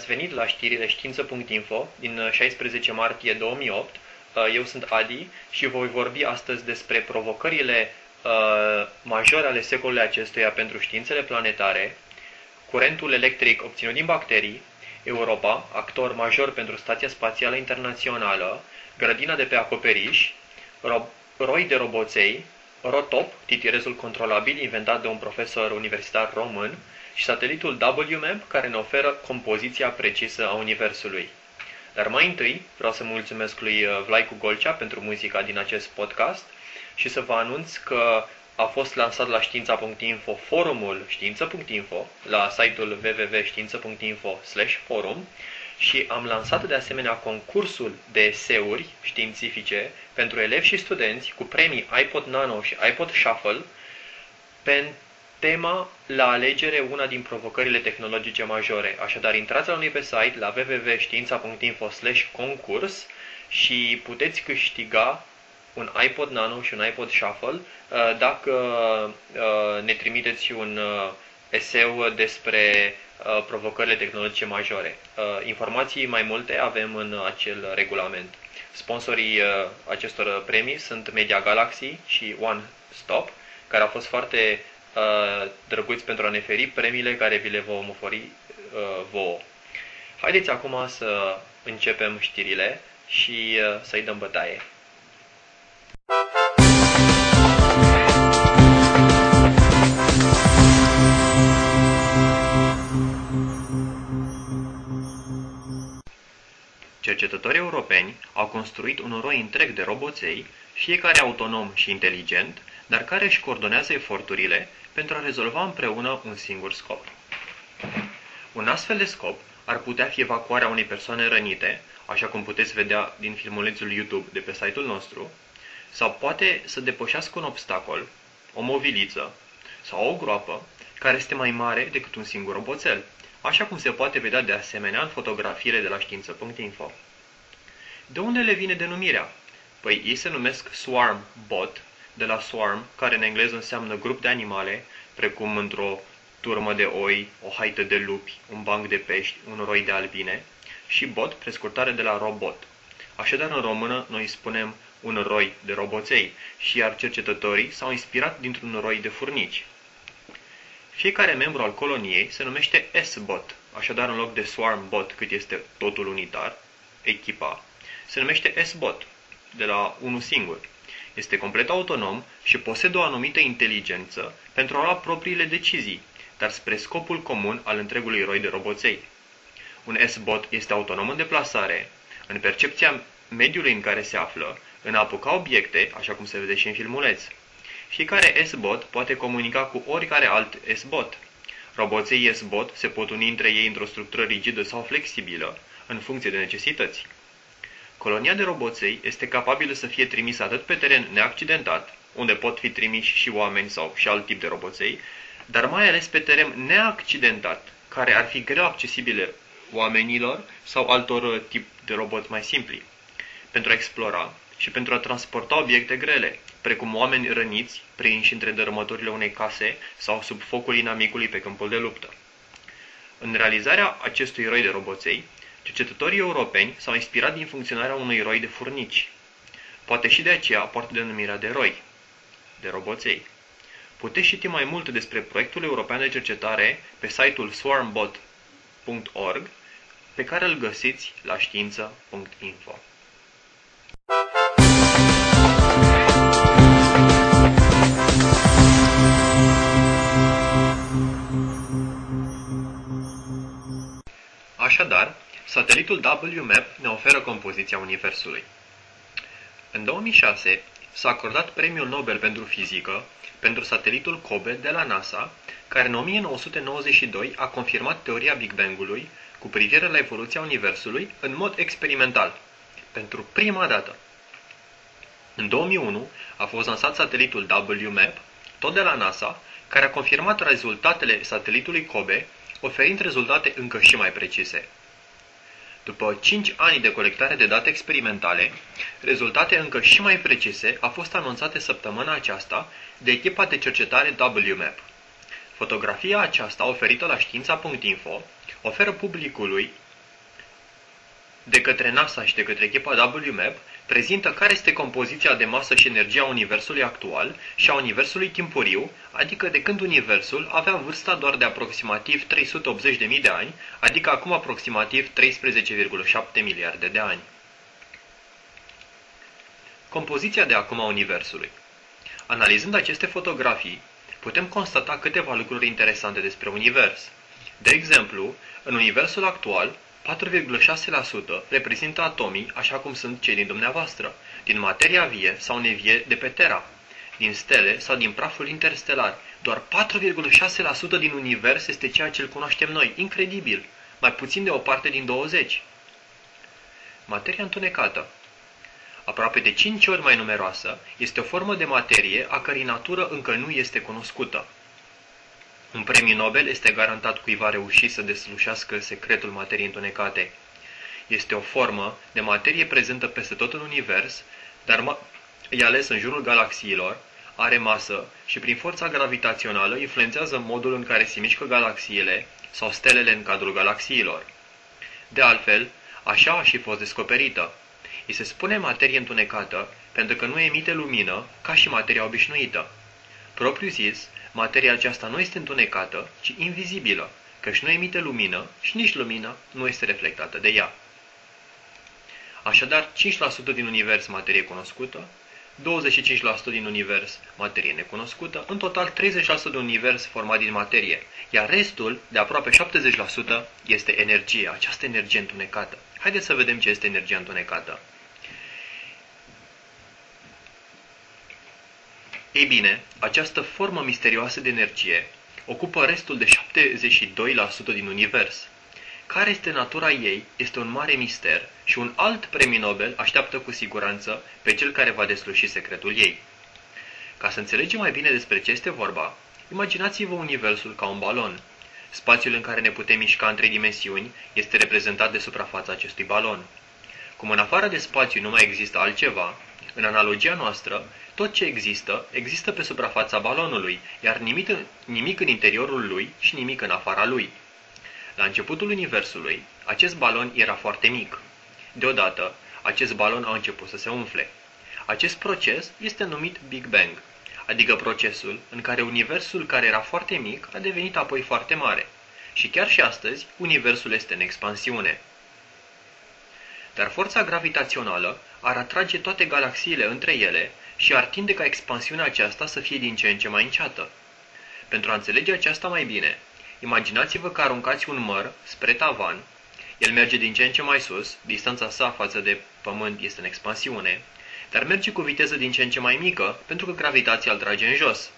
Bine ați venit la știrile știință.info din 16 martie 2008. Uh, eu sunt Adi și voi vorbi astăzi despre provocările uh, majore ale secolului acestuia pentru științele planetare, curentul electric obținut din bacterii, Europa, actor major pentru Stația Spațială Internațională, grădina de pe acoperiș, roi de roboței, Rotop, titirezul controlabil inventat de un profesor universitar român, și satelitul WMAP, care ne oferă compoziția precisă a Universului. Dar mai întâi vreau să mulțumesc lui uh, Vlaicu Golcea pentru muzica din acest podcast și să vă anunț că a fost lansat la știința.info forumul știință.info la site-ul www.știință.info forum și am lansat de asemenea concursul de eseuri științifice pentru elevi și studenți cu premii iPod Nano și iPod Shuffle pentru Tema la alegere una din provocările tehnologice majore. Așadar, intrați la noi pe site la www.știința.info concurs și puteți câștiga un iPod Nano și un iPod Shuffle uh, dacă uh, ne trimiteți un uh, eseu despre provocările tehnologice majore. Informații mai multe avem în acel regulament. Sponsorii acestor premii sunt Media Galaxy și One Stop, care au fost foarte uh, drăguți pentru a ne feri premiile care vi le vom oferi uh, vouă. Haideți acum să începem știrile și uh, să-i dăm bătaie. Cercetătorii europeni au construit un noroi întreg de roboței, fiecare autonom și inteligent, dar care își coordonează eforturile pentru a rezolva împreună un singur scop. Un astfel de scop ar putea fi evacuarea unei persoane rănite, așa cum puteți vedea din filmulețul YouTube de pe site-ul nostru, sau poate să depășească un obstacol, o moviliță sau o groapă care este mai mare decât un singur roboțel, așa cum se poate vedea de asemenea în fotografiile de la știință.info. De unde le vine denumirea? Păi ei se numesc Swarm Bot de la swarm, care în engleză înseamnă grup de animale, precum într-o turmă de oi, o haită de lupi, un banc de pești, un roi de albine, și bot, prescurtare de la robot. Așadar, în română, noi spunem un roi de roboței, și iar cercetătorii s-au inspirat dintr-un roi de furnici. Fiecare membru al coloniei se numește S-bot, așadar în loc de swarm bot, cât este totul unitar, echipa, se numește S-bot, de la unul singur. Este complet autonom și posedă o anumită inteligență pentru a lua propriile decizii, dar spre scopul comun al întregului roi de roboței. Un S-bot este autonom în deplasare, în percepția mediului în care se află, în a apuca obiecte, așa cum se vede și în filmuleț. Fiecare S-bot poate comunica cu oricare alt S-bot. Roboței S-bot se pot uni între ei într-o structură rigidă sau flexibilă, în funcție de necesități. Colonia de roboței este capabilă să fie trimisă atât pe teren neaccidentat, unde pot fi trimiși și oameni sau și alt tip de roboței, dar mai ales pe teren neaccidentat, care ar fi greu accesibile oamenilor sau altor tip de roboți mai simpli, pentru a explora și pentru a transporta obiecte grele, precum oameni răniți, prinși între dărâmăturile unei case sau sub focul inamicului pe câmpul de luptă. În realizarea acestui roi de roboței, Cercetătorii europeni s-au inspirat din funcționarea unui roi de furnici. Poate și de aceea poartă denumirea de roi, de roboței. Puteți citi mai mult despre proiectul european de cercetare pe site-ul swarmbot.org, pe care îl găsiți la știință.info. Așadar, Satelitul WMAP ne oferă compoziția Universului. În 2006 s-a acordat premiul Nobel pentru fizică pentru satelitul COBE de la NASA, care în 1992 a confirmat teoria Big Bang-ului cu privire la evoluția Universului în mod experimental, pentru prima dată. În 2001 a fost lansat satelitul WMAP, tot de la NASA, care a confirmat rezultatele satelitului COBE, oferind rezultate încă și mai precise. După 5 ani de colectare de date experimentale, rezultate încă și mai precise au fost anunțate săptămâna aceasta de echipa de cercetare WMAP. Fotografia aceasta, oferită la știința.info, oferă publicului de către NASA și de către echipa WMAP prezintă care este compoziția de masă și energia Universului actual și a Universului timpuriu, adică de când Universul avea vârsta doar de aproximativ 380.000 de ani, adică acum aproximativ 13,7 miliarde de ani. Compoziția de acum a Universului Analizând aceste fotografii, putem constata câteva lucruri interesante despre Univers. De exemplu, în Universul actual, 4,6% reprezintă atomii așa cum sunt cei din dumneavoastră, din materia vie sau nevie de pe Terra, din stele sau din praful interstelar. Doar 4,6% din univers este ceea ce îl cunoaștem noi. Incredibil! Mai puțin de o parte din 20. Materia întunecată aproape de 5 ori mai numeroasă, este o formă de materie a cărei natură încă nu este cunoscută. Un premiu Nobel este garantat cuiva reușit să deslușească secretul materiei întunecate. Este o formă de materie prezentă peste tot în univers, dar e ales în jurul galaxiilor, are masă și prin forța gravitațională influențează modul în care se mișcă galaxiile sau stelele în cadrul galaxiilor. De altfel, așa a și fost descoperită. Îi se spune materie întunecată pentru că nu emite lumină ca și materia obișnuită. Propriu zis, materia aceasta nu este întunecată, ci invizibilă, căci nu emite lumină și nici lumina nu este reflectată de ea. Așadar, 5% din univers materie cunoscută, 25% din univers materie necunoscută, în total 30% de univers format din materie, iar restul, de aproape 70%, este energie, această energie întunecată. Haideți să vedem ce este energia întunecată. Ei bine, această formă misterioasă de energie ocupă restul de 72% din univers. Care este natura ei este un mare mister și un alt premiu Nobel așteaptă cu siguranță pe cel care va desluși secretul ei. Ca să înțelegem mai bine despre ce este vorba, imaginați-vă universul ca un balon. Spațiul în care ne putem mișca în trei dimensiuni este reprezentat de suprafața acestui balon. Cum în afară de spațiu nu mai există altceva, în analogia noastră, tot ce există, există pe suprafața balonului, iar nimic, nimic în interiorul lui și nimic în afara lui. La începutul Universului, acest balon era foarte mic. Deodată, acest balon a început să se umfle. Acest proces este numit Big Bang, adică procesul în care Universul care era foarte mic a devenit apoi foarte mare. Și chiar și astăzi, Universul este în expansiune. Dar forța gravitațională ar atrage toate galaxiile între ele și ar tinde ca expansiunea aceasta să fie din ce în ce mai înceată. Pentru a înțelege aceasta mai bine, imaginați-vă că aruncați un măr spre tavan, el merge din ce în ce mai sus, distanța sa față de pământ este în expansiune, dar merge cu viteză din ce în ce mai mică, pentru că gravitația îl trage în jos.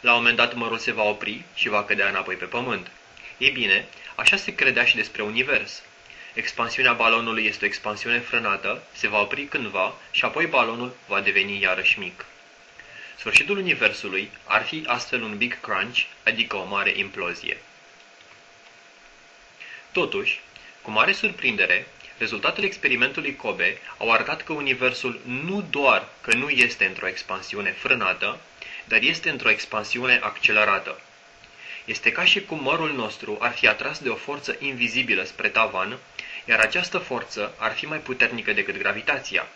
La un moment dat mărul se va opri și va cădea înapoi pe pământ. Ei bine, așa se credea și despre univers. Expansiunea balonului este o expansiune frânată, se va opri cândva și apoi balonul va deveni iarăși mic. Sfârșitul universului ar fi astfel un big crunch, adică o mare implozie. Totuși, cu mare surprindere, rezultatele experimentului Kobe au arătat că universul nu doar că nu este într-o expansiune frânată, dar este într-o expansiune accelerată. Este ca și cum mărul nostru ar fi atras de o forță invizibilă spre tavan iar această forță ar fi mai puternică decât gravitația.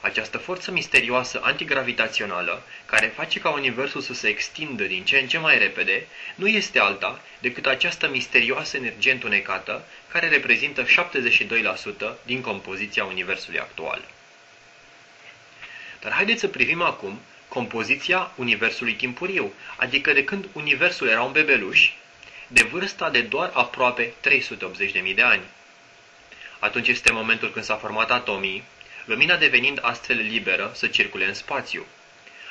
Această forță misterioasă antigravitațională, care face ca Universul să se extindă din ce în ce mai repede, nu este alta decât această misterioasă energie întunecată, care reprezintă 72% din compoziția Universului actual. Dar haideți să privim acum compoziția Universului timpuriu, adică de când Universul era un bebeluș, de vârsta de doar aproape 380.000 de ani. Atunci este momentul când s-a format atomii, lumina devenind astfel liberă să circule în spațiu.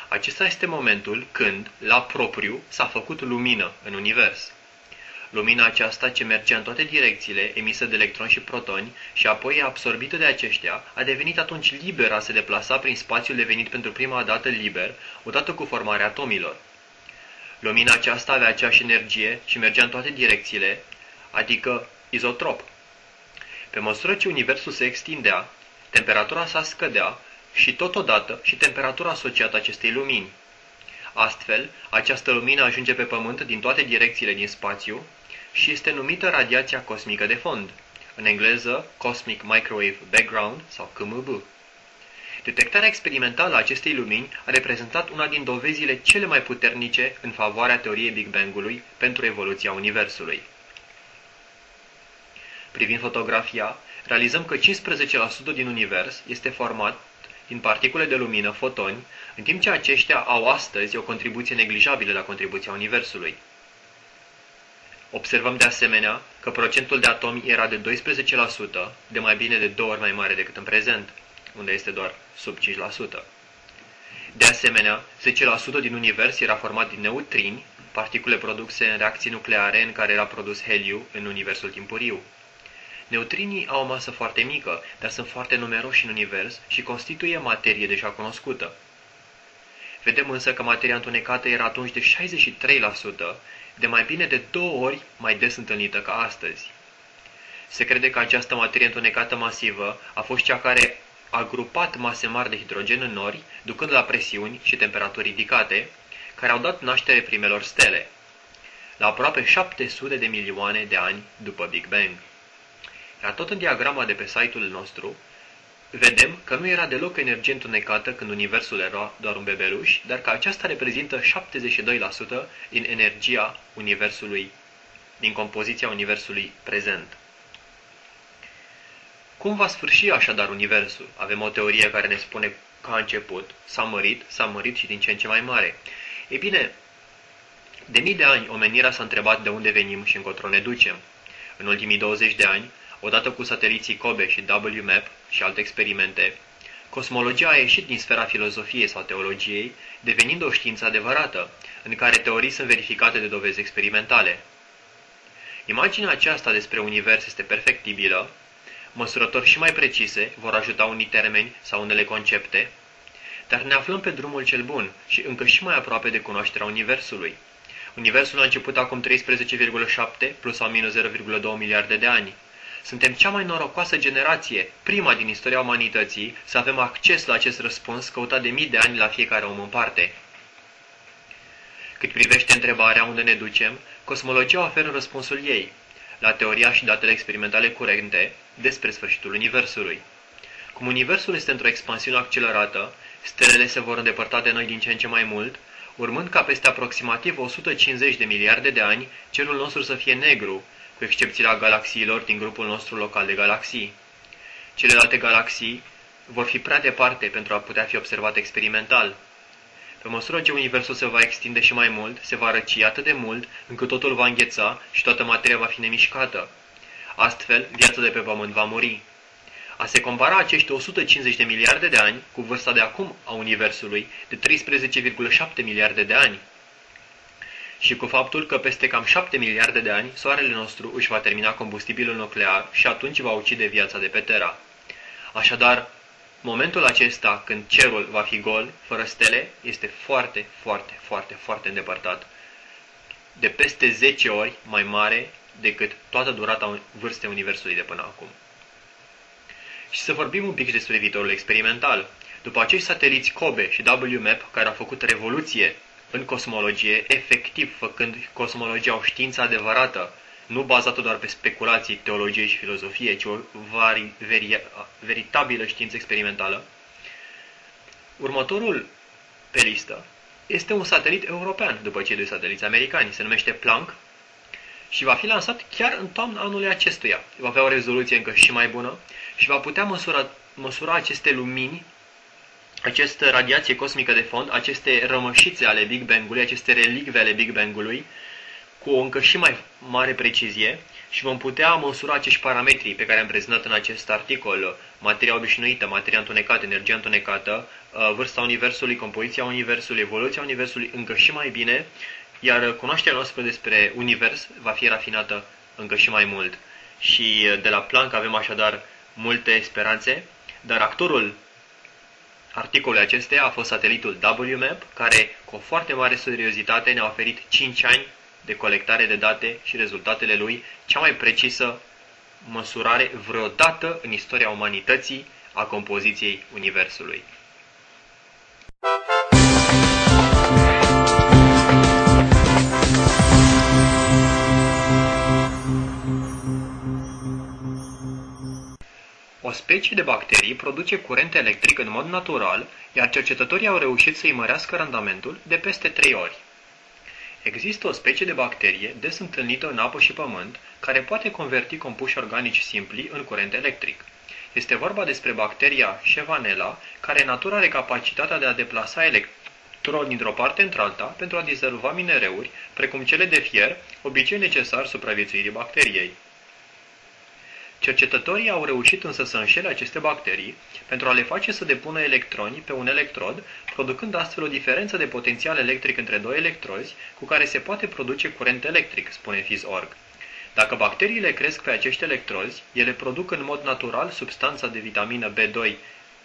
Acesta este momentul când, la propriu, s-a făcut lumină în univers. Lumina aceasta ce mergea în toate direcțiile, emisă de electroni și protoni, și apoi absorbită de aceștia, a devenit atunci liberă a se deplasa prin spațiul devenit pentru prima dată liber, odată cu formarea atomilor. Lumina aceasta avea aceeași energie și mergea în toate direcțiile, adică izotrop. Pe măsură ce universul se extindea, temperatura sa scădea și totodată și temperatura asociată acestei lumini. Astfel, această lumină ajunge pe Pământ din toate direcțiile din spațiu și este numită radiația cosmică de fond, în engleză Cosmic Microwave Background sau CMB. Detectarea experimentală a acestei lumini a reprezentat una din dovezile cele mai puternice în favoarea teoriei Big Bang-ului pentru evoluția Universului. Privind fotografia, realizăm că 15% din univers este format din particule de lumină, fotoni, în timp ce aceștia au astăzi o contribuție neglijabilă la contribuția Universului. Observăm de asemenea că procentul de atomi era de 12%, de mai bine de două ori mai mare decât în prezent, unde este doar sub 5%. De asemenea, 10% din univers era format din neutrini, particule produse în reacții nucleare în care era produs heliu în universul timpuriu. Neutrinii au o masă foarte mică, dar sunt foarte numeroși în univers și constituie materie deja cunoscută. Vedem însă că materia întunecată era atunci de 63%, de mai bine de două ori mai des întâlnită ca astăzi. Se crede că această materie întunecată masivă a fost cea care a grupat mase mari de hidrogen în nori, ducând la presiuni și temperaturi ridicate, care au dat naștere primelor stele, la aproape 700 de milioane de ani după Big Bang. Iar tot în diagrama de pe site-ul nostru, vedem că nu era deloc energie întunecată când universul era doar un bebeluș, dar că aceasta reprezintă 72% din energia universului, din compoziția universului prezent. Cum va sfârși așadar universul? Avem o teorie care ne spune că a început, s-a mărit, s-a mărit și din ce în ce mai mare. Ei bine, de mii de ani omenirea s-a întrebat de unde venim și încotro ne ducem. În ultimii 20 de ani, odată cu sateliții COBE și WMAP și alte experimente, cosmologia a ieșit din sfera filozofiei sau teologiei, devenind o știință adevărată, în care teorii sunt verificate de dovezi experimentale. Imaginea aceasta despre univers este perfectibilă, măsurători și mai precise vor ajuta unii termeni sau unele concepte, dar ne aflăm pe drumul cel bun și încă și mai aproape de cunoașterea Universului. Universul a început acum 13,7 plus sau minus 0,2 miliarde de ani. Suntem cea mai norocoasă generație, prima din istoria umanității, să avem acces la acest răspuns căutat de mii de ani la fiecare om în parte. Cât privește întrebarea unde ne ducem, cosmologia oferă răspunsul ei, la teoria și datele experimentale curente despre sfârșitul Universului. Cum Universul este într-o expansiune accelerată, stelele se vor îndepărta de noi din ce în ce mai mult, urmând ca peste aproximativ 150 de miliarde de ani cerul nostru să fie negru, cu excepția galaxiilor din grupul nostru local de galaxii. Celelalte galaxii vor fi prea departe pentru a putea fi observate experimental. Pe măsură ce universul se va extinde și mai mult, se va răci atât de mult încât totul va îngheța și toată materia va fi nemișcată. Astfel, viața de pe pământ va muri. A se compara acești 150 de miliarde de ani cu vârsta de acum a Universului de 13,7 miliarde de ani și cu faptul că peste cam 7 miliarde de ani soarele nostru își va termina combustibilul nuclear și atunci va ucide viața de pe Terra. Așadar, momentul acesta când cerul va fi gol, fără stele, este foarte, foarte, foarte, foarte îndepărtat. De peste 10 ori mai mare decât toată durata vârstei Universului de până acum. Și să vorbim un pic despre viitorul experimental. După acești sateliți COBE și WMAP, care au făcut revoluție în cosmologie, efectiv făcând cosmologia o știință adevărată, nu bazată doar pe speculații, teologie și filozofie, ci o vari, veri, veritabilă știință experimentală, următorul pe listă este un satelit european, după cei doi sateliți americani. Se numește Planck și va fi lansat chiar în toamna anului acestuia. Va avea o rezoluție încă și mai bună și va putea măsura, măsura aceste lumini, această radiație cosmică de fond, aceste rămășițe ale Big Bang-ului, aceste relicve ale Big Bang-ului, cu o încă și mai mare precizie și vom putea măsura acești parametri pe care am prezentat în acest articol, materia obișnuită, materia întunecată, energia întunecată, uh, vârsta Universului, compoziția Universului, evoluția Universului încă și mai bine iar cunoașterea noastră despre univers va fi rafinată încă și mai mult. Și uh, de la Planck avem așadar multe speranțe, dar actorul articolului acesteia a fost satelitul WMAP, care cu o foarte mare seriozitate ne-a oferit 5 ani de colectare de date și rezultatele lui, cea mai precisă măsurare vreodată în istoria umanității a compoziției Universului. O specie de bacterii produce curent electric în mod natural, iar cercetătorii au reușit să-i mărească randamentul de peste 3 ori. Există o specie de bacterie des întâlnită în apă și pământ, care poate converti compuși organici simpli în curent electric. Este vorba despre bacteria Shevanella, care în natură are capacitatea de a deplasa electroni dintr-o parte într-alta pentru a dizolva minereuri, precum cele de fier, obicei necesar supraviețuirii bacteriei. Cercetătorii au reușit însă să înșele aceste bacterii pentru a le face să depună electroni pe un electrod, producând astfel o diferență de potențial electric între doi electrozi cu care se poate produce curent electric, spune FizOrg. Dacă bacteriile cresc pe acești electrozi, ele produc în mod natural substanța de vitamină B2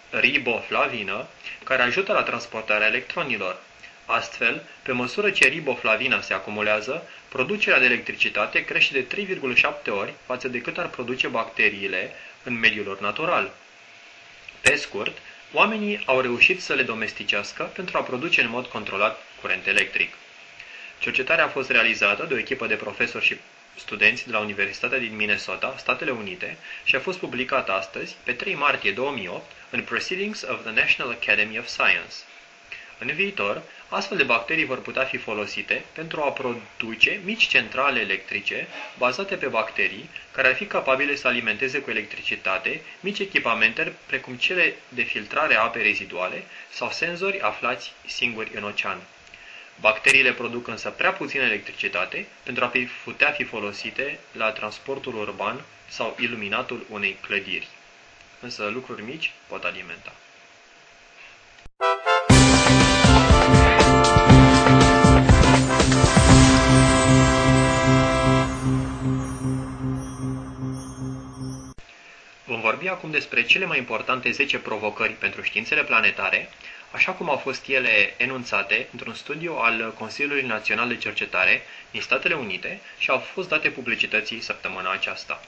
riboflavină, care ajută la transportarea electronilor. Astfel, pe măsură ce riboflavina se acumulează, producerea de electricitate crește de 3,7 ori față de cât ar produce bacteriile în mediul lor natural. Pe scurt, oamenii au reușit să le domesticească pentru a produce în mod controlat curent electric. Cercetarea a fost realizată de o echipă de profesori și studenți de la Universitatea din Minnesota, Statele Unite, și a fost publicată astăzi, pe 3 martie 2008, în Proceedings of the National Academy of Science. În viitor, astfel de bacterii vor putea fi folosite pentru a produce mici centrale electrice bazate pe bacterii, care ar fi capabile să alimenteze cu electricitate mici echipamente precum cele de filtrare a apei reziduale sau senzori aflați singuri în ocean. Bacteriile produc însă prea puțină electricitate pentru a putea fi folosite la transportul urban sau iluminatul unei clădiri. Însă lucruri mici pot alimenta. Vorbi acum despre cele mai importante 10 provocări pentru științele planetare, așa cum au fost ele enunțate într-un studiu al Consiliului Național de Cercetare din Statele Unite și au fost date publicității săptămâna aceasta.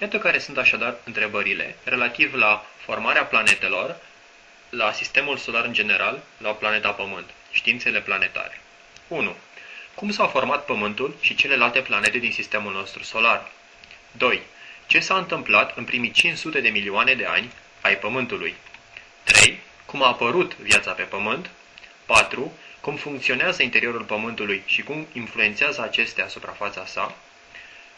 Iată care sunt așadar întrebările relativ la formarea planetelor, la sistemul solar în general, la planeta Pământ, științele planetare. 1. Cum s-au format Pământul și celelalte planete din sistemul nostru solar? 2. Ce s-a întâmplat în primii 500 de milioane de ani ai Pământului? 3. Cum a apărut viața pe Pământ? 4. Cum funcționează interiorul Pământului și cum influențează acestea suprafața sa?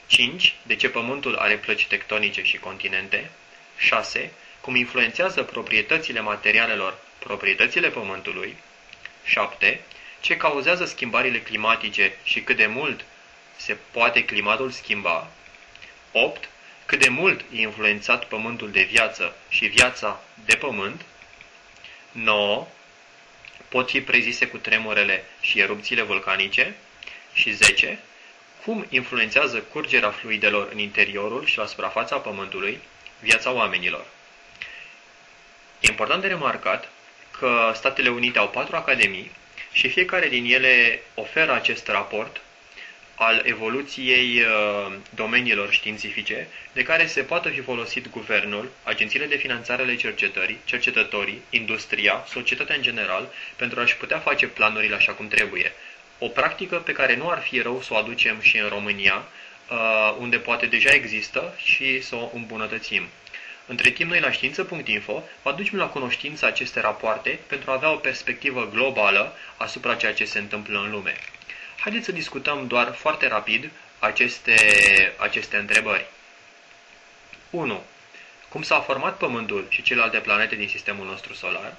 5. De ce Pământul are plăci tectonice și continente? 6. Cum influențează proprietățile materialelor proprietățile Pământului? 7. Ce cauzează schimbările climatice și cât de mult se poate climatul schimba? 8 cât de mult e influențat pământul de viață și viața de pământ. 9. Pot fi prezise cu tremurele și erupțiile vulcanice. Și 10. Cum influențează curgerea fluidelor în interiorul și la suprafața pământului viața oamenilor. E important de remarcat că Statele Unite au patru academii și fiecare din ele oferă acest raport al evoluției uh, domeniilor științifice de care se poate fi folosit guvernul, agențiile de finanțare ale cercetării, cercetătorii, industria, societatea în general, pentru a-și putea face planurile așa cum trebuie. O practică pe care nu ar fi rău să o aducem și în România, uh, unde poate deja există și să o îmbunătățim. Între timp, noi la știință.info vă aducem la cunoștință aceste rapoarte pentru a avea o perspectivă globală asupra ceea ce se întâmplă în lume. Haideți să discutăm doar foarte rapid aceste, aceste întrebări. 1. Cum s-a format Pământul și celelalte planete din sistemul nostru solar?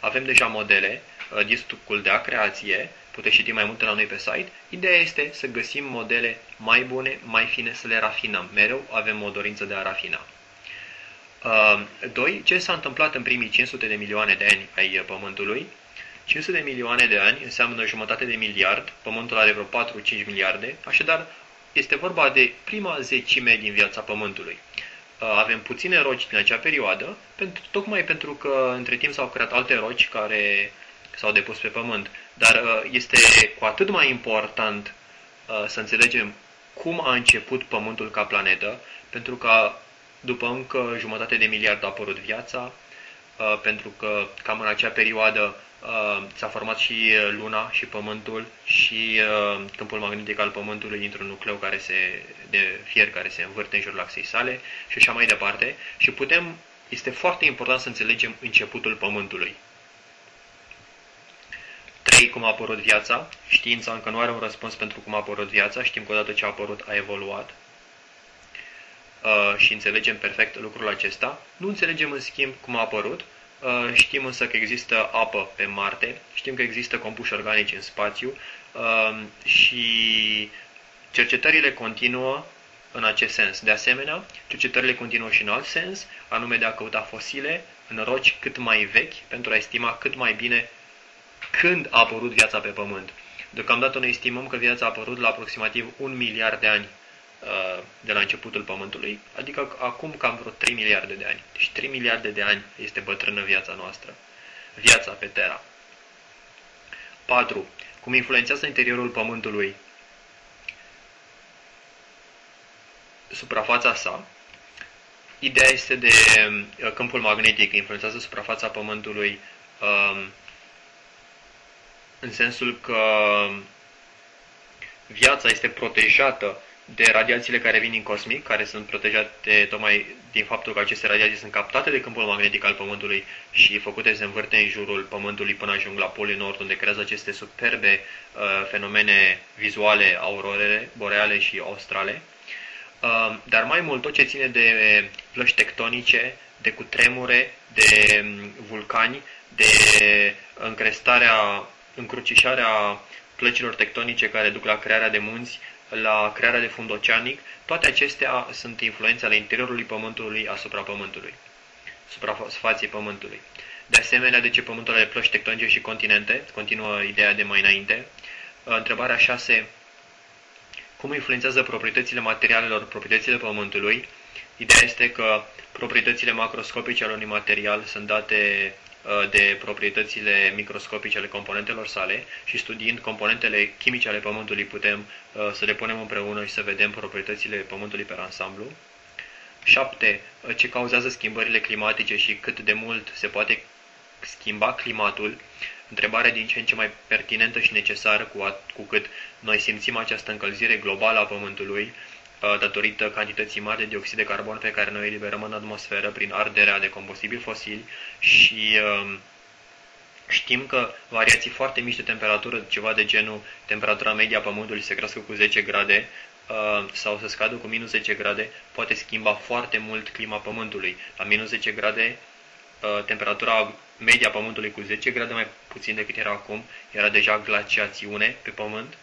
Avem deja modele, uh, discul de a creație, puteți citi mai multe la noi pe site. Ideea este să găsim modele mai bune, mai fine, să le rafinăm. Mereu avem o dorință de a rafina. 2. Uh, Ce s-a întâmplat în primii 500 de milioane de ani ai Pământului? 500 de milioane de ani înseamnă jumătate de miliard, Pământul are vreo 4-5 miliarde, așadar este vorba de prima zecime din viața Pământului. Uh, avem puține roci din acea perioadă, pentru, tocmai pentru că între timp s-au creat alte roci care s-au depus pe Pământ. Dar uh, este cu atât mai important uh, să înțelegem cum a început Pământul ca planetă, pentru că după încă jumătate de miliard a apărut viața, uh, pentru că cam în acea perioadă uh, s-a format și Luna și Pământul și uh, câmpul magnetic al Pământului dintr-un nucleu care se, de fier care se învârte în jurul axei sale și așa mai departe. Și putem, este foarte important să înțelegem începutul Pământului. 3. Cum a apărut viața. Știința încă nu are un răspuns pentru cum a apărut viața. Știm că odată ce a apărut a evoluat. Uh, și înțelegem perfect lucrul acesta. Nu înțelegem în schimb cum a apărut. Uh, știm însă că există apă pe Marte. Știm că există compuși organici în spațiu. Uh, și cercetările continuă în acest sens. De asemenea, cercetările continuă și în alt sens, anume de a căuta fosile în roci cât mai vechi pentru a estima cât mai bine când a apărut viața pe Pământ. Deocamdată noi estimăm că viața a apărut la aproximativ un miliard de ani uh, de la începutul Pământului, adică acum cam vreo 3 miliarde de ani. Deci 3 miliarde de ani este bătrână viața noastră. Viața pe Terra. 4. Cum influențează interiorul Pământului suprafața sa. Ideea este de uh, câmpul magnetic, influențează suprafața Pământului um, în sensul că viața este protejată de radiațiile care vin din cosmic, care sunt protejate tocmai din faptul că aceste radiații sunt captate de câmpul magnetic al Pământului și făcute să se învârte în jurul Pământului până ajung la Polul Nord, unde creează aceste superbe uh, fenomene vizuale, aurorele, boreale și australe. Uh, dar mai mult tot ce ține de plăși tectonice, de cutremure, de um, vulcani, de încrestarea încrucișarea plăcilor tectonice care duc la crearea de munți, la crearea de fund oceanic, toate acestea sunt influențe ale interiorului Pământului asupra Pământului, asupra spației Pământului. De asemenea, de ce Pământul are plăci tectonice și continente? Continuă ideea de mai înainte. Întrebarea 6. Cum influențează proprietățile materialelor proprietățile Pământului? Ideea este că proprietățile macroscopice ale unui material sunt date Uh, de proprietățile microscopice ale componentelor sale și studiind componentele chimice ale Pământului putem uh, să le punem împreună și să vedem proprietățile Pământului pe ansamblu. 7. Uh, ce cauzează schimbările climatice și cât de mult se poate schimba climatul. Întrebarea din ce în ce mai pertinentă și necesară cu, cu cât noi simțim această încălzire globală a Pământului Uh, datorită cantității mari de dioxid de carbon pe care noi eliberăm în atmosferă prin arderea de combustibili fosili și um, Știm că variații foarte mici de temperatură, ceva de genul temperatura media a Pământului se crească cu 10 grade uh, sau să scadă cu minus 10 grade, poate schimba foarte mult clima Pământului. La minus 10 grade, uh, temperatura media a Pământului cu 10 grade mai puțin decât era acum, era deja glaciațiune pe Pământ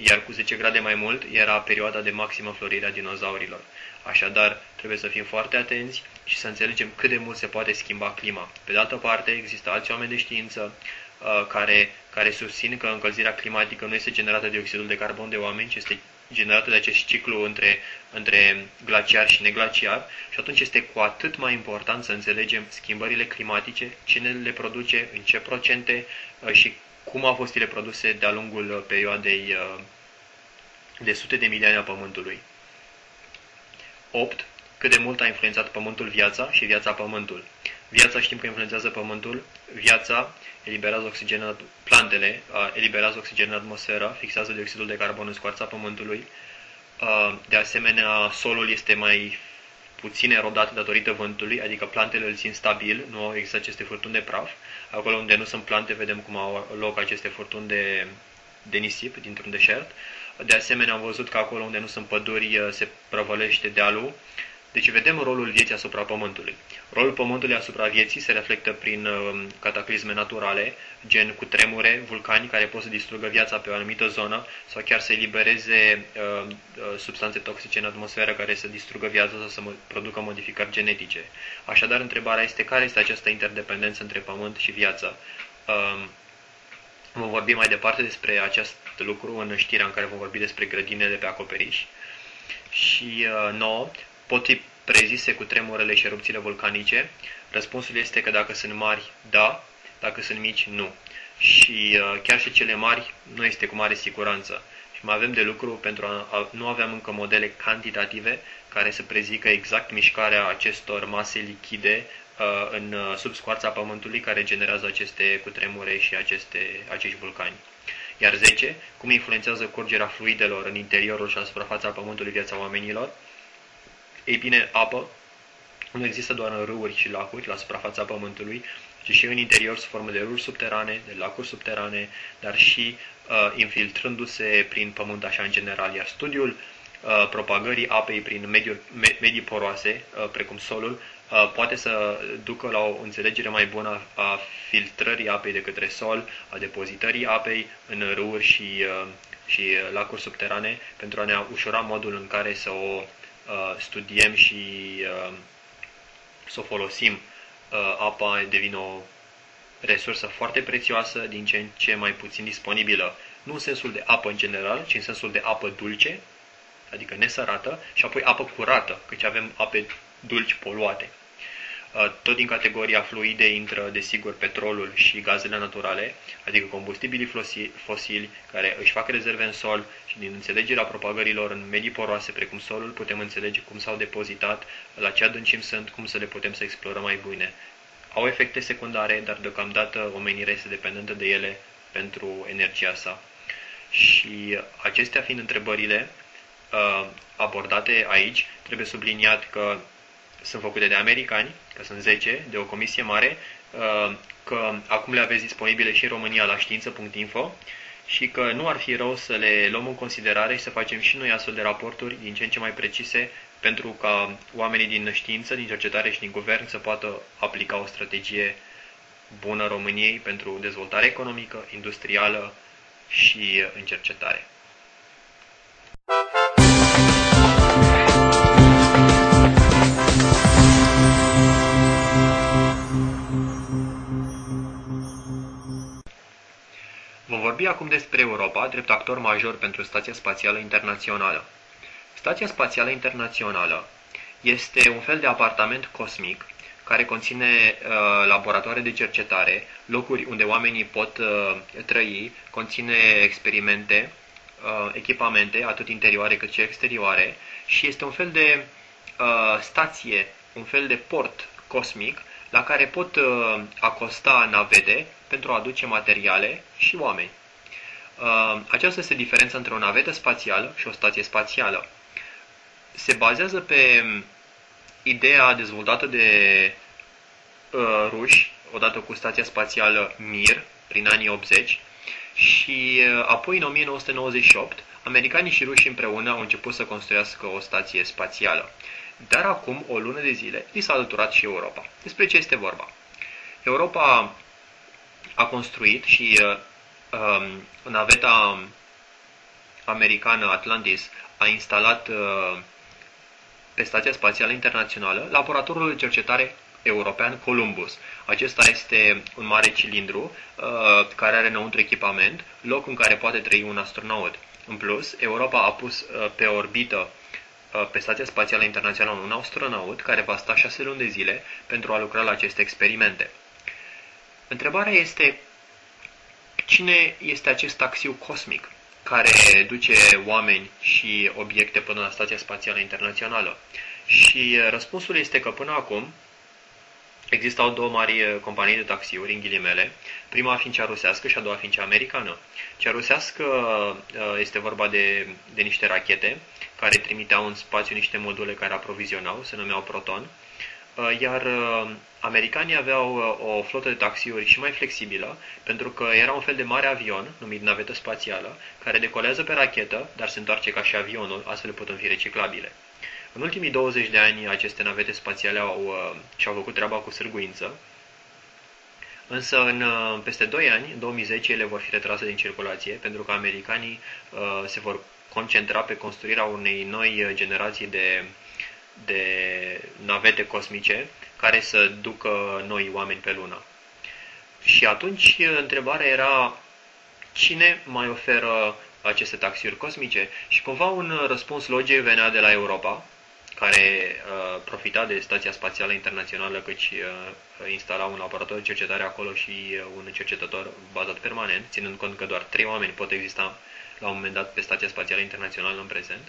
iar cu 10 grade mai mult era perioada de maximă florire a dinozaurilor. Așadar, trebuie să fim foarte atenți și să înțelegem cât de mult se poate schimba clima. Pe de altă parte, există alți oameni de știință uh, care, care susțin că încălzirea climatică nu este generată de oxidul de carbon de oameni, ci este generată de acest ciclu între, între glaciar și neglaciar și atunci este cu atât mai important să înțelegem schimbările climatice, cine le produce, în ce procente uh, și cum au fost ele produse de-a lungul uh, perioadei uh, de sute de milioane a Pământului. 8. Cât de mult a influențat Pământul viața și viața Pământul. Viața știm că influențează Pământul, viața eliberează oxigen, plantele eliberează oxigen în atmosferă, fixează dioxidul de carbon în scoarța Pământului. De asemenea, solul este mai puțin erodat datorită vântului, adică plantele îl țin stabil, nu există aceste furtuni de praf. Acolo unde nu sunt plante, vedem cum au loc aceste furtuni de, de nisip dintr-un deșert. De asemenea, am văzut că acolo unde nu sunt păduri se prăvălește dealul deci vedem rolul vieții asupra Pământului. Rolul Pământului asupra vieții se reflectă prin uh, cataclisme naturale, gen cu tremure, vulcani care pot să distrugă viața pe o anumită zonă sau chiar să elibereze uh, uh substanțe toxice în atmosferă care să distrugă viața sau să producă modificări genetice. Așadar, întrebarea este care este această interdependență între Pământ și viață. Uh, vom vorbi mai departe despre acest lucru în știrea în care vom vorbi despre grădinele pe acoperiș. Și uh, nouă, Pot fi prezise cu tremurele și erupțiile vulcanice? Răspunsul este că dacă sunt mari, da, dacă sunt mici, nu. Și uh, chiar și cele mari nu este cu mare siguranță. Și mai avem de lucru pentru a, a nu avem încă modele cantitative care să prezică exact mișcarea acestor mase lichide în sub scoarța Pământului care generează aceste cutremure și aceste, acești vulcani. Iar 10. Cum influențează curgerea fluidelor în interiorul și la suprafața Pământului viața oamenilor? Ei bine, apă nu există doar în râuri și lacuri la suprafața Pământului, ci și în interior sub formă de râuri subterane, de lacuri subterane, dar și uh, infiltrându-se prin pământ așa în general. Iar studiul uh, propagării apei prin mediul, me, medii poroase, uh, precum solul, uh, poate să ducă la o înțelegere mai bună a filtrării apei de către sol, a depozitării apei în râuri și, uh, și lacuri subterane, pentru a ne ușura modul în care să o uh, studiem și uh, să o folosim Uh, apa devine o resursă foarte prețioasă, din ce în ce mai puțin disponibilă, nu în sensul de apă în general, ci în sensul de apă dulce, adică nesărată, și apoi apă curată, căci avem ape dulci poluate. Uh, tot din categoria fluide intră, desigur, petrolul și gazele naturale, adică combustibilii fosili care își fac rezerve în sol și din înțelegerea propagărilor în medii poroase precum solul putem înțelege cum s-au depozitat, la ce adâncim sunt, cum să le putem să explorăm mai bine. Au efecte secundare, dar deocamdată omenirea este dependentă de ele pentru energia sa. Și acestea fiind întrebările uh, abordate aici, trebuie subliniat că sunt făcute de americani, că sunt 10, de o comisie mare, uh, că acum le aveți disponibile și în România la știință.info și că nu ar fi rău să le luăm în considerare și să facem și noi astfel de raporturi din ce în ce mai precise pentru ca oamenii din știință, din cercetare și din guvern să poată aplica o strategie bună României pentru dezvoltare economică, industrială și în cercetare. Vorbi acum despre Europa, drept actor major pentru Stația Spațială Internațională. Stația Spațială Internațională este un fel de apartament cosmic care conține uh, laboratoare de cercetare, locuri unde oamenii pot uh, trăi, conține experimente, uh, echipamente, atât interioare cât și exterioare, și este un fel de uh, stație, un fel de port cosmic la care pot uh, acosta navete pentru a aduce materiale și oameni. Uh, aceasta este diferența între o navetă spațială și o stație spațială. Se bazează pe ideea dezvoltată de uh, ruși, odată cu stația spațială Mir, prin anii 80, și uh, apoi în 1998, americanii și rușii împreună au început să construiască o stație spațială. Dar acum, o lună de zile, li s-a alăturat și Europa. Despre ce este vorba? Europa a construit și uh, um, naveta americană Atlantis a instalat uh, pe Stația Spațială Internațională laboratorul de cercetare european Columbus. Acesta este un mare cilindru uh, care are înăuntru echipament, loc în care poate trăi un astronaut. În plus, Europa a pus uh, pe orbită uh, pe Stația Spațială Internațională un astronaut care va sta șase luni de zile pentru a lucra la aceste experimente. Întrebarea este, cine este acest taxiu cosmic care duce oameni și obiecte până la Stația Spațială Internațională? Și răspunsul este că până acum existau două mari companii de taxiuri, în ghilimele, prima fiind cea rusească și a doua fiind cea americană. Cea rusească este vorba de, de niște rachete care trimiteau în spațiu niște module care aprovizionau, se numeau Proton, Uh, iar uh, americanii aveau uh, o flotă de taxiuri și mai flexibilă, pentru că era un fel de mare avion, numit navetă spațială, care decolează pe rachetă, dar se întoarce ca și avionul, astfel putând fi reciclabile. În ultimii 20 de ani, aceste navete spațiale au, și-au făcut treaba cu sârguință, însă în peste 2 ani, în 2010, ele vor fi retrase din circulație, pentru că americanii uh, se vor concentra pe construirea unei noi generații de de navete cosmice care să ducă noi oameni pe lună. Și atunci întrebarea era cine mai oferă aceste taxiuri cosmice? Și cumva un răspuns logic venea de la Europa, care uh, profita de Stația Spațială Internațională, căci uh, instala un laborator de cercetare acolo și uh, un cercetător bazat permanent, ținând cont că doar trei oameni pot exista la un moment dat pe Stația Spațială Internațională în prezent.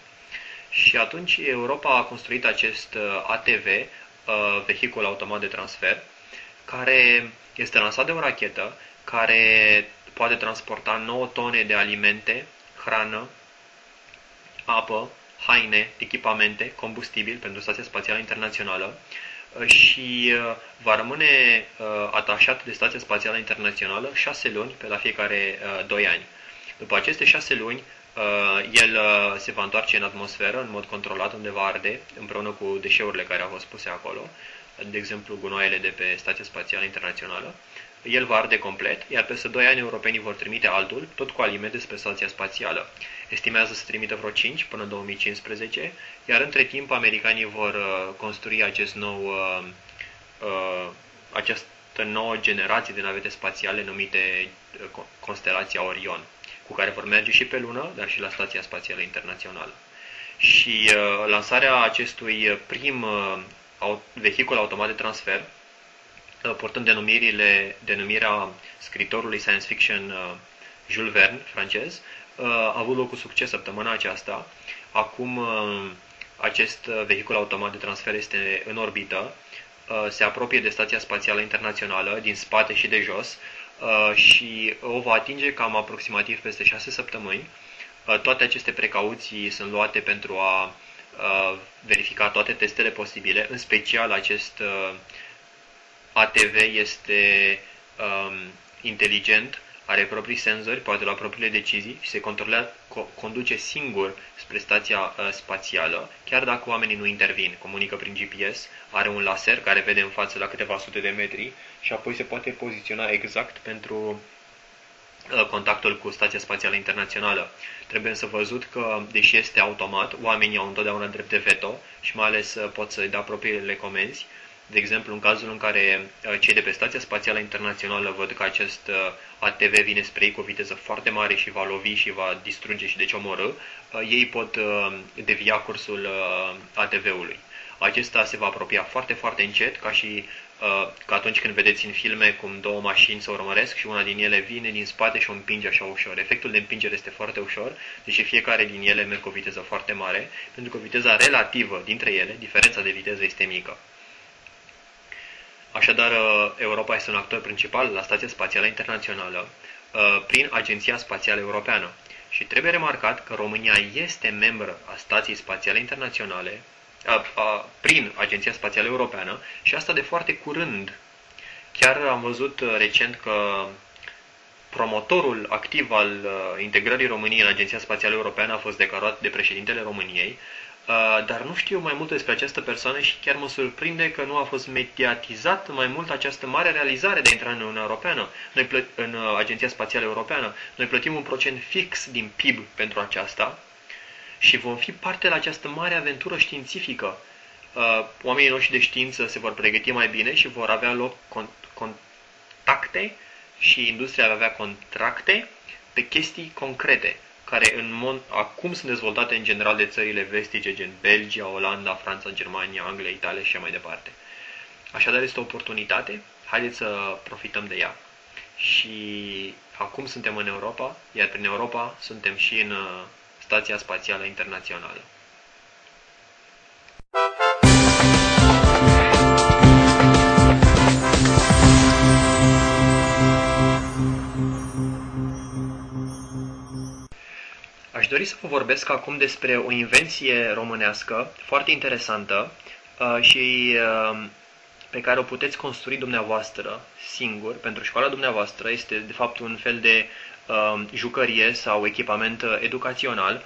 Și atunci Europa a construit acest uh, ATV, uh, vehicul automat de transfer, care este lansat de o rachetă care poate transporta 9 tone de alimente, hrană, apă, haine, echipamente, combustibil pentru Stația Spațială Internațională uh, și uh, va rămâne uh, atașat de Stația Spațială Internațională 6 luni pe la fiecare 2 ani. După aceste 6 luni, el se va întoarce în atmosferă în mod controlat unde va arde împreună cu deșeurile care au fost puse acolo, de exemplu gunoaiele de pe Stația Spațială Internațională el va arde complet, iar peste 2 ani europenii vor trimite altul, tot cu alimente spre stația spațială. Estimează să trimită vreo 5 până în 2015, iar între timp americanii vor uh, construi acest nou, uh, uh, această nouă generație de navete spațiale numite uh, constelația Orion, cu care vor merge și pe lună, dar și la Stația Spațială Internațională. Și uh, lansarea acestui prim uh, vehicul automat de transfer Uh, portând denumirile, denumirea scritorului science fiction uh, Jules Verne, francez, uh, a avut loc cu succes săptămâna aceasta. Acum acest vehicul automat de transfer este în orbită, se apropie de Stația Spațială Internațională din spate și de jos și o va atinge cam aproximativ peste 6 săptămâni. Toate aceste precauții sunt luate pentru a verifica toate testele posibile, în special acest ATV este um, inteligent, are proprii senzori, poate lua propriile decizii și se controlează, co- conduce singur spre stația uh, spațială, chiar dacă oamenii nu intervin. Comunică prin GPS, are un laser care vede în față la câteva sute de metri și apoi se poate poziționa exact pentru uh, contactul cu Stația Spațială Internațională. Trebuie să văzut că, deși este automat, oamenii au întotdeauna drept de veto și mai ales uh, pot să-i dea propriile comenzi de exemplu, în cazul în care uh, cei de pe Stația Spațială Internațională văd că acest uh, ATV vine spre ei cu o viteză foarte mare și va lovi și va distruge și deci omorâ, uh, ei pot devia cursul ATV-ului. Acesta se va apropia foarte, foarte încet, ca și ca atunci când vedeți în filme cum două mașini se urmăresc și una din ele vine din spate și o împinge așa ușor. Efectul de împingere este foarte ușor, deși fiecare din ele merg cu o viteză foarte mare, pentru că viteza relativă dintre ele, diferența de viteză este mică. Așadar, uh, Europa este un actor principal la Stația Spațială Internațională uh, prin Agenția Spațială Europeană. Și trebuie remarcat că România este membră a Stației Spațiale Internaționale a, a, prin Agenția Spațială Europeană și asta de foarte curând. Chiar am văzut uh, recent că promotorul activ al integrării României în Agenția Spațială Europeană a fost declarat de președintele României Uh, dar nu știu mai multe despre această persoană și chiar mă surprinde că nu a fost mediatizat mai mult această mare realizare de a intra în Uniunea Europeană, noi plăt- în uh, Agenția Spațială Europeană. Noi plătim un procent fix din PIB pentru aceasta și vom fi parte la această mare aventură științifică. Uh, oamenii noștri de știință se vor pregăti mai bine și vor avea loc contacte și industria va avea contracte pe chestii concrete care în mod, acum sunt dezvoltate în general de țările vestice, gen Belgia, Olanda, Franța, Germania, Anglia, Italia și mai departe. Așadar este o oportunitate, haideți să profităm de ea. Și acum suntem în Europa, iar prin Europa suntem și în uh, Stația Spațială Internațională. Dori să vă vorbesc acum despre o invenție românească foarte interesantă uh, și uh, pe care o puteți construi dumneavoastră singur pentru școala dumneavoastră. Este de fapt un fel de uh, jucărie sau echipament educațional.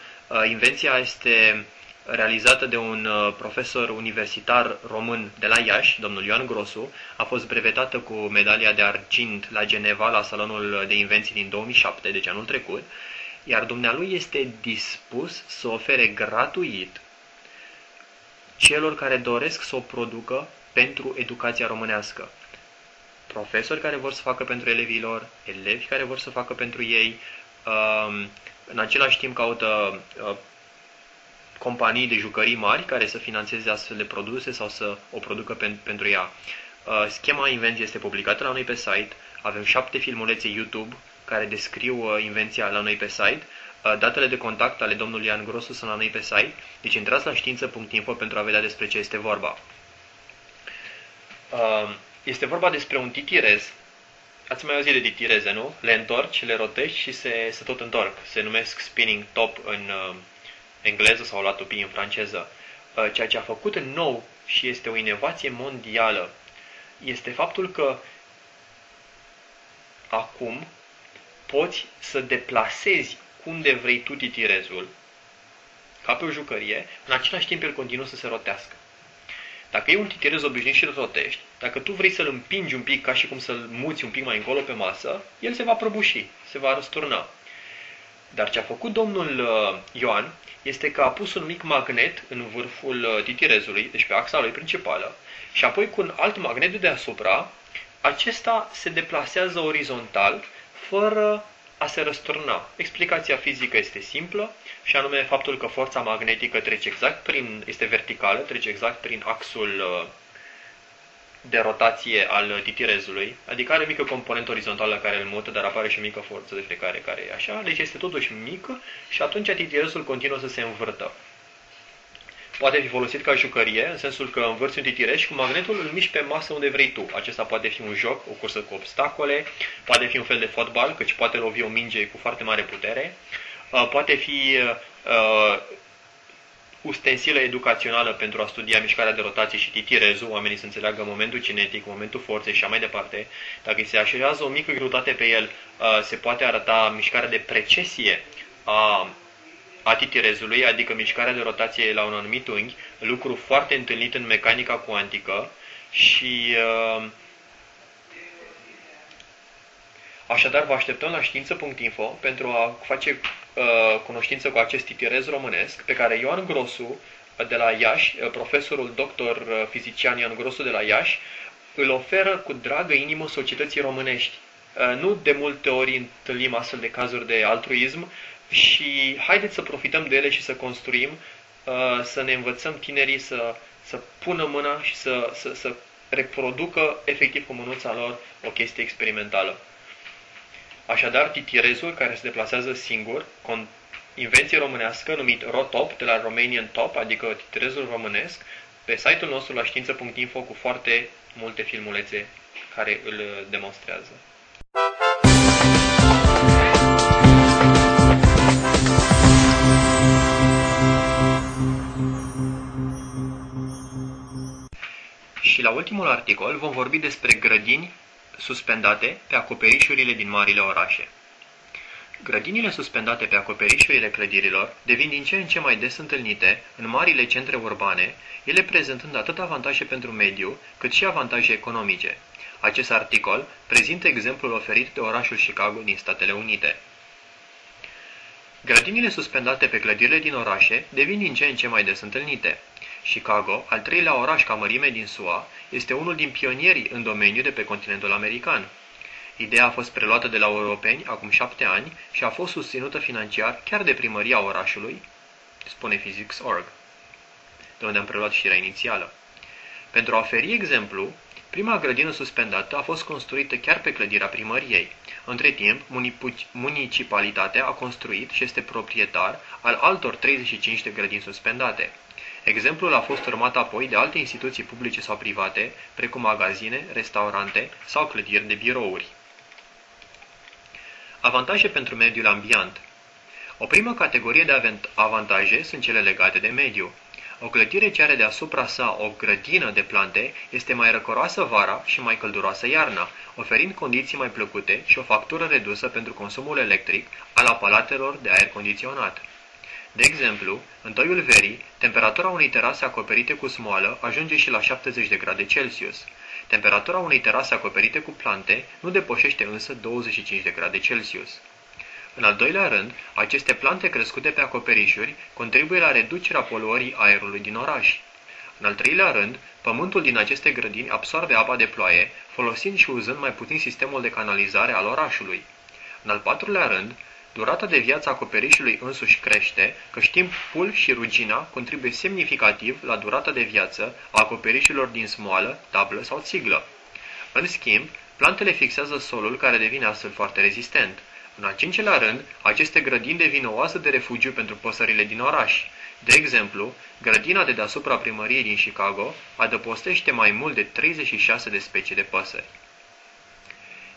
Invenția este realizată de un profesor universitar român de la Iași, domnul Ioan Grosu, a fost brevetată cu medalia de argint la Geneva, la Salonul de Invenții din 2007, deci anul trecut, iar dumnealui este dispus să ofere gratuit celor care doresc să o producă pentru educația românească. Profesori care vor să facă pentru elevilor, elevi care vor să facă pentru ei, um, în același timp caută uh, companii de jucării mari care să financeze astfel de produse sau să o producă pentru ea. Uh, schema invenției este publicată la noi pe site, avem șapte filmulețe YouTube care descriu uh, invenția la noi pe site. Uh, datele de contact ale domnului Ian Grosu sunt la noi pe site, deci intrați la știință.info pentru a vedea despre ce este vorba. Uh, este vorba despre un titirez. Ați mai auzit de titireze, nu? Le întorci, le rotești și se, se tot întorc. Se numesc spinning top în uh, engleză sau la tupii în franceză. Uh, ceea ce a făcut în nou și este o inovație mondială este faptul că acum poți să deplasezi unde vrei tu titirezul, ca pe o jucărie, în același timp el continuă să se rotească. Dacă e un titirez obișnuit și îl rotești, dacă tu vrei să-l împingi un pic ca și cum să-l muți un pic mai încolo pe masă, el se va prăbuși, se va răsturna. Dar ce a făcut domnul uh, Ioan este că a pus un mic magnet în vârful uh, titirezului, deci pe axa lui principală, și apoi cu un alt magnet de deasupra, acesta se deplasează orizontal, fără a se răsturna. Explicația fizică este simplă și anume faptul că forța magnetică trece exact prin, este verticală, trece exact prin axul uh, de rotație al titirezului, adică are mică componentă orizontală care îl mută, dar apare și mică forță de frecare care e așa, deci este totuși mică și atunci titirezul continuă să se învârtă. Poate fi folosit ca jucărie, în sensul că învârți un titirez și cu magnetul îl miști pe masă unde vrei tu. Acesta poate fi un joc, o cursă cu obstacole, poate fi un fel de fotbal, căci poate lovi o minge cu foarte mare putere, uh, poate fi uh, ustensilă educațională pentru a studia mișcarea de rotație și titirezul, oamenii să înțeleagă momentul cinetic, momentul forței și așa mai departe. Dacă se așează o mică greutate pe el, uh, se poate arăta mișcarea de precesie a a titirezului, adică mișcarea de rotație la un anumit unghi, lucru foarte întâlnit în mecanica cuantică și uh, Așadar, vă așteptăm la știință.info pentru a face uh, cunoștință cu acest titirez românesc, pe care Ioan Grosu, de la Iași, uh, profesorul doctor uh, fizician Ioan Grosu de la Iași, îl oferă cu dragă inimă societății românești. Uh, nu de multe ori întâlnim astfel de cazuri de altruism și haideți să profităm de ele și să construim, uh, să ne învățăm tinerii să, să pună mâna și să, să, să reproducă efectiv cu mânuța lor o chestie experimentală. Așadar, titirezul care se deplasează singur, invenție românească numit Rotop, de la Romanian Top, adică titirezul românesc, pe site-ul nostru la știință.info cu foarte multe filmulețe care îl demonstrează. La ultimul articol vom vorbi despre grădini suspendate pe acoperișurile din marile orașe. Grădinile suspendate pe acoperișurile clădirilor devin din ce în ce mai des întâlnite în marile centre urbane, ele prezentând atât avantaje pentru mediu, cât și avantaje economice. Acest articol prezintă exemplul oferit de orașul Chicago din Statele Unite. Grădinile suspendate pe clădirile din orașe devin din ce în ce mai des întâlnite. Chicago, al treilea oraș ca mărime din SUA, este unul din pionierii în domeniu de pe continentul american. Ideea a fost preluată de la europeni acum șapte ani și a fost susținută financiar chiar de primăria orașului, spune Physics.org, de unde am preluat știrea inițială. Pentru a oferi exemplu, prima grădină suspendată a fost construită chiar pe clădirea primăriei. Între timp, municipalitatea a construit și este proprietar al altor 35 de grădini suspendate. Exemplul a fost urmat apoi de alte instituții publice sau private, precum magazine, restaurante sau clădiri de birouri. Avantaje pentru mediul ambient O primă categorie de avantaje sunt cele legate de mediu. O clădire ce are deasupra sa o grădină de plante este mai răcoroasă vara și mai călduroasă iarna, oferind condiții mai plăcute și o factură redusă pentru consumul electric al apalatelor de aer condiționat. De exemplu, în toiul verii, temperatura unei terase acoperite cu smoală ajunge și la 70 de grade Celsius. Temperatura unei terase acoperite cu plante nu depășește însă 25 de grade Celsius. În al doilea rând, aceste plante crescute pe acoperișuri contribuie la reducerea poluării aerului din oraș. În al treilea rând, pământul din aceste grădini absorbe apa de ploaie, folosind și uzând mai puțin sistemul de canalizare al orașului. În al patrulea rând, Durata de viață a acoperișului însuși crește, căci timpul și rugina contribuie semnificativ la durata de viață a acoperișilor din smoală, tablă sau țiglă. În schimb, plantele fixează solul care devine astfel foarte rezistent. În al cincelea rând, aceste grădini devin o oasă de refugiu pentru păsările din oraș. De exemplu, grădina de deasupra primăriei din Chicago adăpostește mai mult de 36 de specii de păsări.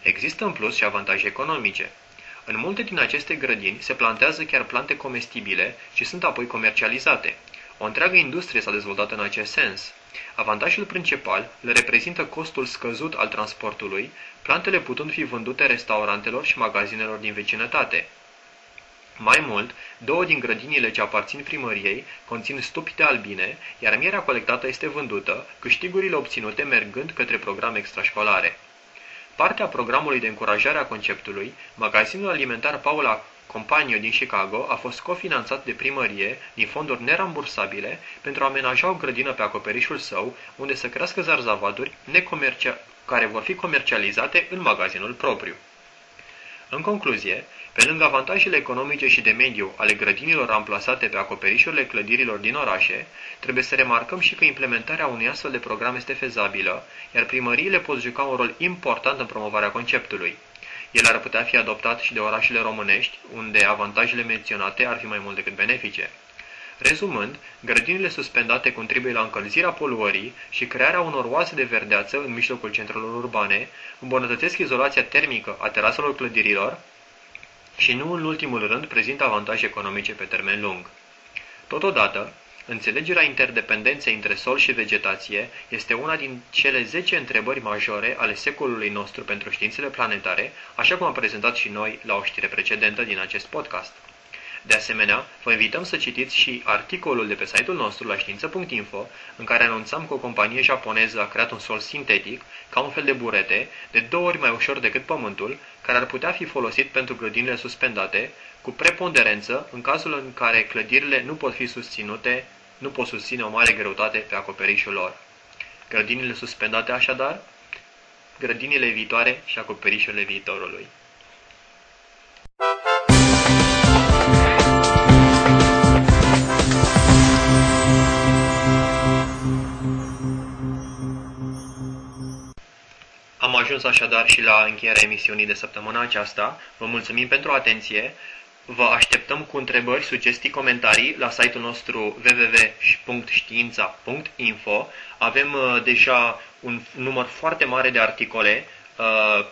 Există în plus și avantaje economice. În multe din aceste grădini se plantează chiar plante comestibile și sunt apoi comercializate. O întreagă industrie s-a dezvoltat în acest sens. Avantajul principal le reprezintă costul scăzut al transportului, plantele putând fi vândute restaurantelor și magazinelor din vecinătate. Mai mult, două din grădinile ce aparțin primăriei conțin stupi de albine, iar mierea colectată este vândută, câștigurile obținute mergând către programe extrașcolare. Partea programului de încurajare a conceptului, magazinul alimentar Paula Companiu din Chicago a fost cofinanțat de primărie din fonduri nerambursabile pentru a amenaja o grădină pe acoperișul său, unde să crească zarzavaduri care vor fi comercializate în magazinul propriu. În concluzie, pe lângă avantajele economice și de mediu ale grădinilor amplasate pe acoperișurile clădirilor din orașe, trebuie să remarcăm și că implementarea unui astfel de program este fezabilă, iar primăriile pot juca un rol important în promovarea conceptului. El ar putea fi adoptat și de orașele românești, unde avantajele menționate ar fi mai mult decât benefice. Rezumând, grădinile suspendate contribuie la încălzirea poluării și crearea unor oase de verdeață în mijlocul centrelor urbane, îmbunătățesc izolația termică a teraselor clădirilor și nu în ultimul rând prezintă avantaje economice pe termen lung. Totodată, înțelegerea interdependenței între sol și vegetație este una din cele 10 întrebări majore ale secolului nostru pentru științele planetare, așa cum am prezentat și noi la o știre precedentă din acest podcast. De asemenea, vă invităm să citiți și articolul de pe site-ul nostru la știință.info, în care anunțam că o companie japoneză a creat un sol sintetic, ca un fel de burete, de două ori mai ușor decât pământul, care ar putea fi folosit pentru grădinile suspendate, cu preponderență în cazul în care clădirile nu pot fi susținute, nu pot susține o mare greutate pe acoperișul lor. Grădinile suspendate așadar, grădinile viitoare și acoperișurile viitorului. Ajuns așadar și la încheierea emisiunii de săptămâna aceasta. Vă mulțumim pentru atenție. Vă așteptăm cu întrebări, sugestii, comentarii la site-ul nostru www.știința.info. Avem uh, deja un număr foarte mare de articole. Uh,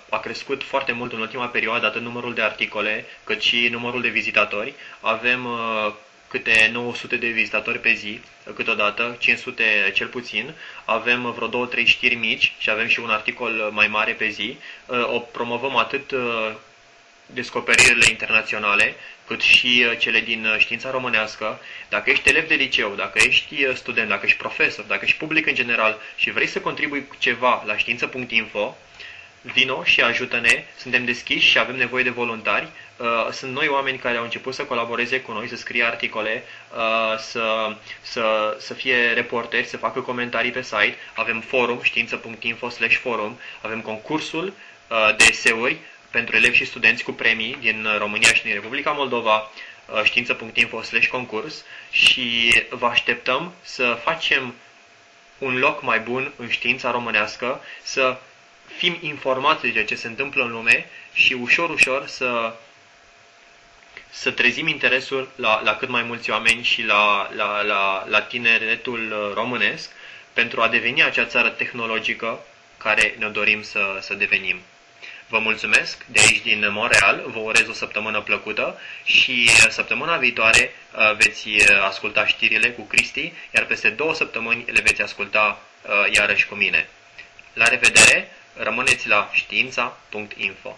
a crescut foarte mult în ultima perioadă atât numărul de articole cât și numărul de vizitatori. Avem uh, câte 900 de vizitatori pe zi, câteodată 500 cel puțin. Avem vreo două, trei știri mici și avem și un articol mai mare pe zi. Uh, o promovăm atât uh, descoperirile internaționale, cât și uh, cele din știința românească. Dacă ești elev de liceu, dacă ești student, dacă ești profesor, dacă ești public în general și vrei să contribui ceva la știință.info, vino și ajută-ne, suntem deschiși și avem nevoie de voluntari. Uh, sunt noi oameni care au început să colaboreze cu noi, să scrie articole, uh, să, să, să fie reporteri, să facă comentarii pe site. Avem forum, știință.info forum, avem concursul uh, de eseuri pentru elevi și studenți cu premii din România și din Republica Moldova, știință.info concurs și vă așteptăm să facem un loc mai bun în știința românească, să fim informați de ceea ce se întâmplă în lume și ușor, ușor să, să trezim interesul la, la cât mai mulți oameni și la, la, la, la tineretul românesc pentru a deveni acea țară tehnologică care ne dorim să, să devenim. Vă mulțumesc de aici din Montreal, vă urez o săptămână plăcută și săptămâna viitoare uh, veți uh, asculta știrile cu Cristi, iar peste două săptămâni le veți asculta uh, iarăși cu mine. La revedere! Rămâneți la știința.info